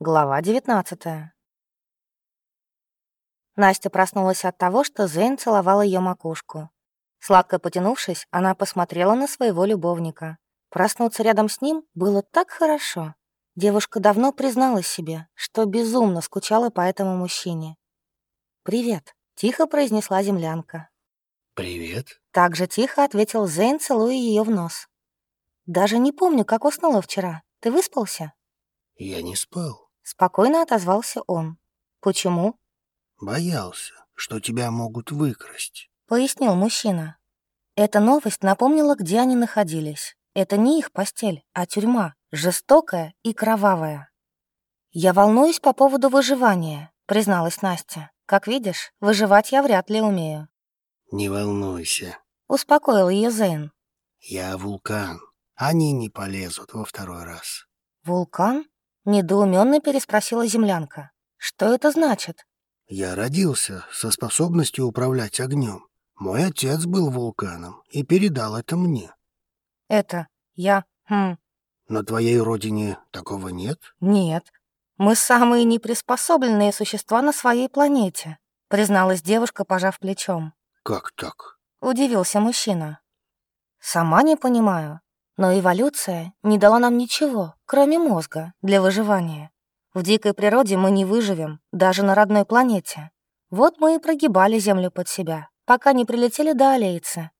Глава 19 Настя проснулась от того, что Зейн целовал ее макушку. Сладко потянувшись, она посмотрела на своего любовника. Проснуться рядом с ним было так хорошо. Девушка давно призналась себе, что безумно скучала по этому мужчине. «Привет», — тихо произнесла землянка. «Привет». Так же тихо ответил Зейн, целуя ее в нос. «Даже не помню, как уснула вчера. Ты выспался?» «Я не спал. Спокойно отозвался он. «Почему?» «Боялся, что тебя могут выкрасть», — пояснил мужчина. Эта новость напомнила, где они находились. Это не их постель, а тюрьма, жестокая и кровавая. «Я волнуюсь по поводу выживания», — призналась Настя. «Как видишь, выживать я вряд ли умею». «Не волнуйся», — успокоил ее Зейн. «Я вулкан. Они не полезут во второй раз». «Вулкан?» Недоуменно переспросила землянка. «Что это значит?» «Я родился со способностью управлять огнем. Мой отец был вулканом и передал это мне». «Это я... Хм...» «На твоей родине такого нет?» «Нет. Мы самые неприспособленные существа на своей планете», призналась девушка, пожав плечом. «Как так?» Удивился мужчина. «Сама не понимаю. Но эволюция не дала нам ничего, кроме мозга, для выживания. В дикой природе мы не выживем, даже на родной планете. Вот мы и прогибали Землю под себя, пока не прилетели до Алейцы.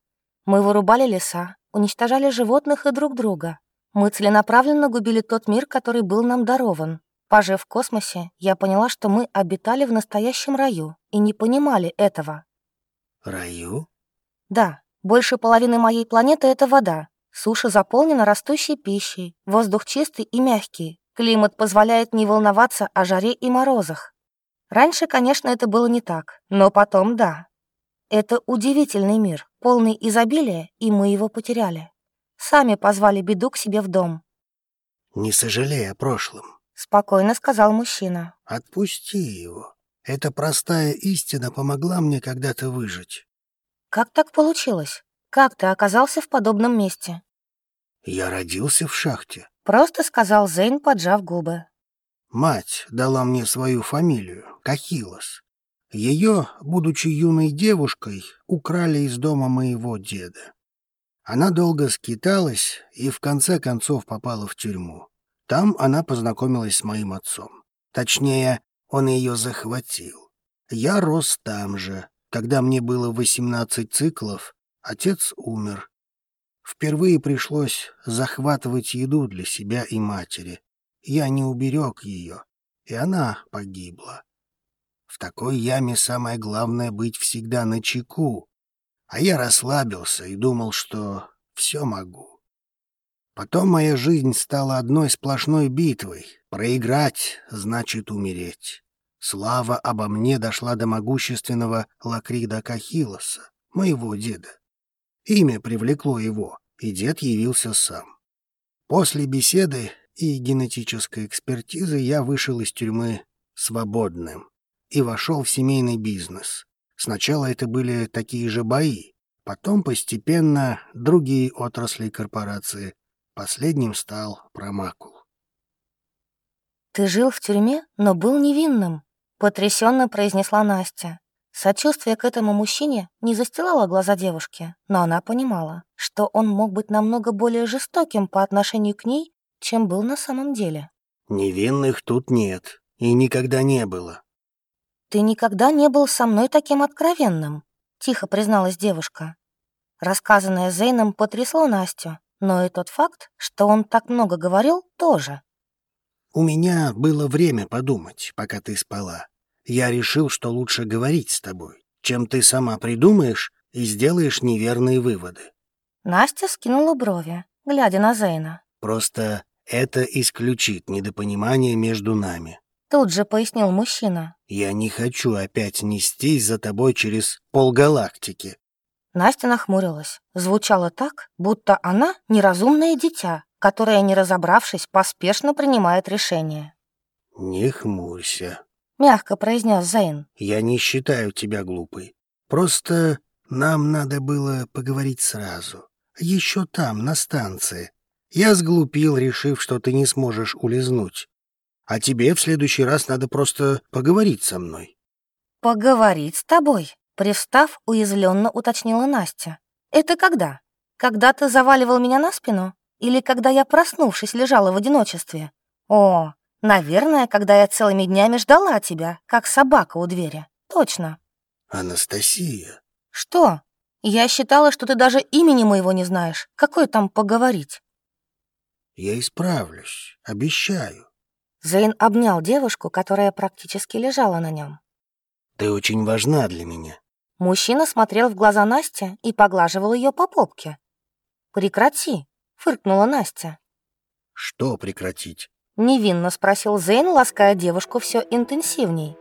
Мы вырубали леса, уничтожали животных и друг друга. Мы целенаправленно губили тот мир, который был нам дарован. Пожив в космосе, я поняла, что мы обитали в настоящем раю и не понимали этого. Раю? Да, больше половины моей планеты — это вода, Суша заполнена растущей пищей, воздух чистый и мягкий, климат позволяет не волноваться о жаре и морозах. Раньше, конечно, это было не так, но потом да. Это удивительный мир, полный изобилия, и мы его потеряли. Сами позвали беду к себе в дом. «Не сожалей о прошлом», — спокойно сказал мужчина. «Отпусти его. Эта простая истина помогла мне когда-то выжить». «Как так получилось? Как ты оказался в подобном месте?» «Я родился в шахте», — просто сказал Зейн, поджав губы. «Мать дала мне свою фамилию, Кахилос. Ее, будучи юной девушкой, украли из дома моего деда. Она долго скиталась и в конце концов попала в тюрьму. Там она познакомилась с моим отцом. Точнее, он ее захватил. Я рос там же. Когда мне было 18 циклов, отец умер, Впервые пришлось захватывать еду для себя и матери. Я не уберег ее, и она погибла. В такой яме самое главное — быть всегда на чеку. А я расслабился и думал, что все могу. Потом моя жизнь стала одной сплошной битвой. Проиграть — значит умереть. Слава обо мне дошла до могущественного Лакрида Кахилоса, моего деда. Имя привлекло его, и дед явился сам. После беседы и генетической экспертизы я вышел из тюрьмы свободным и вошел в семейный бизнес. Сначала это были такие же бои, потом постепенно другие отрасли корпорации. Последним стал Промакул. «Ты жил в тюрьме, но был невинным», — потрясенно произнесла Настя. Сочувствие к этому мужчине не застилало глаза девушки, но она понимала, что он мог быть намного более жестоким по отношению к ней, чем был на самом деле. «Невинных тут нет, и никогда не было». «Ты никогда не был со мной таким откровенным», — тихо призналась девушка. Рассказанное Зейном потрясло Настю, но и тот факт, что он так много говорил, тоже. «У меня было время подумать, пока ты спала. Я решил, что лучше говорить с тобой, чем ты сама придумаешь и сделаешь неверные выводы. Настя скинула брови, глядя на Зейна. Просто это исключит недопонимание между нами. Тут же пояснил мужчина. Я не хочу опять нестись за тобой через полгалактики. Настя нахмурилась. Звучало так, будто она неразумное дитя, которое, не разобравшись, поспешно принимает решение. «Не хмурься», — мягко произнес Зейн. «Я не считаю тебя глупой. Просто нам надо было поговорить сразу. Еще там, на станции. Я сглупил, решив, что ты не сможешь улизнуть. А тебе в следующий раз надо просто поговорить со мной». «Поговорить с тобой?» Привстав, уязвленно уточнила Настя. «Это когда? Когда ты заваливал меня на спину? Или когда я, проснувшись, лежала в одиночестве? О, наверное, когда я целыми днями ждала тебя, как собака у двери. Точно». «Анастасия». «Что? Я считала, что ты даже имени моего не знаешь. Какой там поговорить?» «Я исправлюсь, обещаю». Зейн обнял девушку, которая практически лежала на нем. «Ты очень важна для меня». Мужчина смотрел в глаза Насте и поглаживал ее по попке. «Прекрати», — фыркнула Настя. «Что прекратить?» — невинно спросил Зейн, лаская девушку все интенсивней.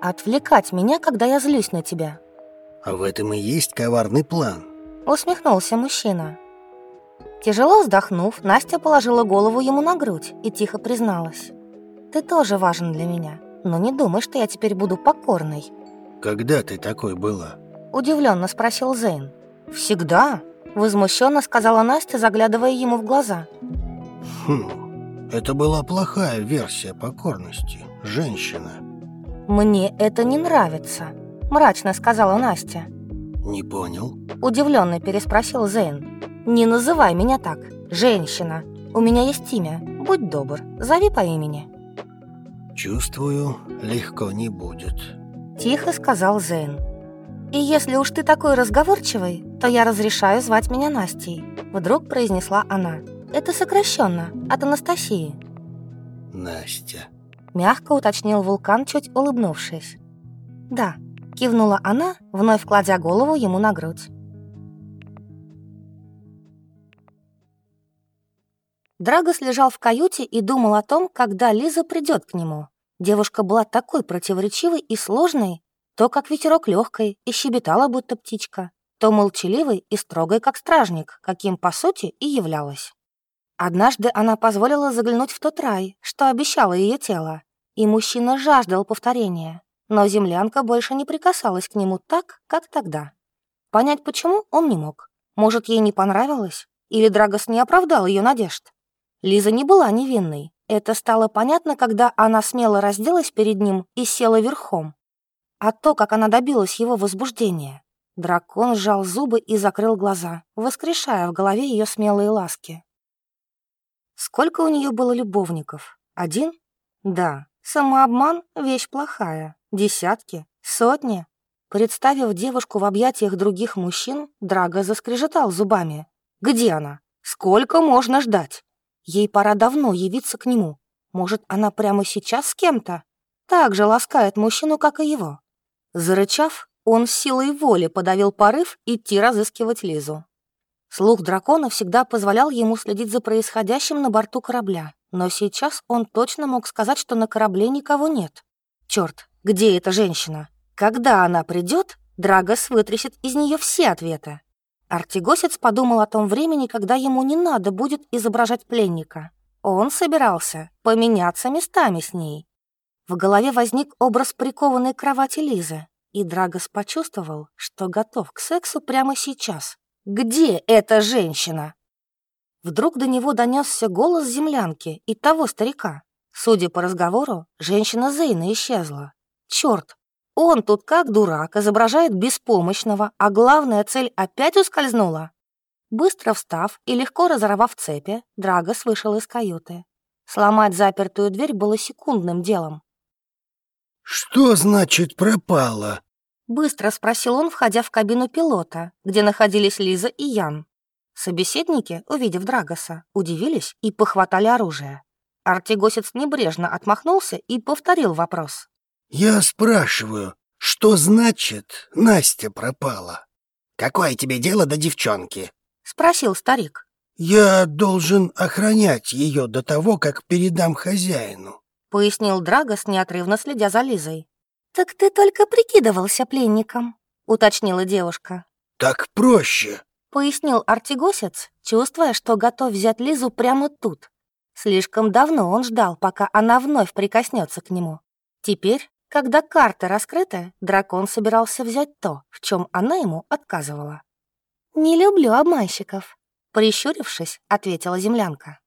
«Отвлекать меня, когда я злюсь на тебя». «А в этом и есть коварный план», — усмехнулся мужчина. Тяжело вздохнув, Настя положила голову ему на грудь и тихо призналась. «Ты тоже важен для меня, но не думай, что я теперь буду покорной». «Когда ты такой была?» Удивленно спросил Зейн. «Всегда?» Возмущенно сказала Настя, заглядывая ему в глаза. «Хм, это была плохая версия покорности, женщина». «Мне это не нравится», мрачно сказала Настя. «Не понял?» Удивленно переспросил Зейн. «Не называй меня так, женщина. У меня есть имя. Будь добр, зови по имени». «Чувствую, легко не будет», — тихо сказал Зейн. «И если уж ты такой разговорчивый, то я разрешаю звать меня Настей», — вдруг произнесла она. «Это сокращенно, от Анастасии». «Настя», — мягко уточнил Вулкан, чуть улыбнувшись. «Да», — кивнула она, вновь кладя голову ему на грудь. Драгос лежал в каюте и думал о том, когда Лиза придет к нему. Девушка была такой противоречивой и сложной, то как ветерок легкой и щебетала, будто птичка, то молчаливой и строгой, как стражник, каким, по сути, и являлась. Однажды она позволила заглянуть в тот рай, что обещало ее тело, и мужчина жаждал повторения, но землянка больше не прикасалась к нему так, как тогда. Понять почему он не мог. Может, ей не понравилось? Или Драгос не оправдал ее надежд? Лиза не была невинной. Это стало понятно, когда она смело разделась перед ним и села верхом. А то, как она добилась его возбуждения. Дракон сжал зубы и закрыл глаза, воскрешая в голове ее смелые ласки. Сколько у нее было любовников? Один? Да, самообман — вещь плохая. Десятки? Сотни? Представив девушку в объятиях других мужчин, Драго заскрежетал зубами. «Где она? Сколько можно ждать?» Ей пора давно явиться к нему. Может, она прямо сейчас с кем-то? Так же ласкает мужчину, как и его. Зарычав, он силой воли подавил порыв идти разыскивать Лизу. Слух дракона всегда позволял ему следить за происходящим на борту корабля, но сейчас он точно мог сказать, что на корабле никого нет. Черт, где эта женщина? Когда она придет, Драгос вытрясет из нее все ответы. Артигосец подумал о том времени, когда ему не надо будет изображать пленника. Он собирался поменяться местами с ней. В голове возник образ прикованной кровати Лизы, и Драгос почувствовал, что готов к сексу прямо сейчас. «Где эта женщина?» Вдруг до него донесся голос землянки и того старика. Судя по разговору, женщина Зейна исчезла. Черт, он тут как дурак изображает беспомощного, а главная цель опять ускользнула. Быстро встав и легко разорвав цепи, Драгос вышел из каюты. Сломать запертую дверь было секундным делом. «Что значит пропала?» Быстро спросил он, входя в кабину пилота, где находились Лиза и Ян. Собеседники, увидев Драгоса, удивились и похватали оружие. Артигосец небрежно отмахнулся и повторил вопрос. «Я спрашиваю, что значит Настя пропала?» «Какое тебе дело до девчонки?» — спросил старик. «Я должен охранять ее до того, как передам хозяину», — пояснил Драгос, неотрывно следя за Лизой. «Так ты только прикидывался пленником», — уточнила девушка. «Так проще», — пояснил Артигосец, чувствуя, что готов взять Лизу прямо тут. Слишком давно он ждал, пока она вновь прикоснется к нему. Теперь когда карта раскрыта, дракон собирался взять то, в чем она ему отказывала. «Не люблю обманщиков», — прищурившись, ответила землянка.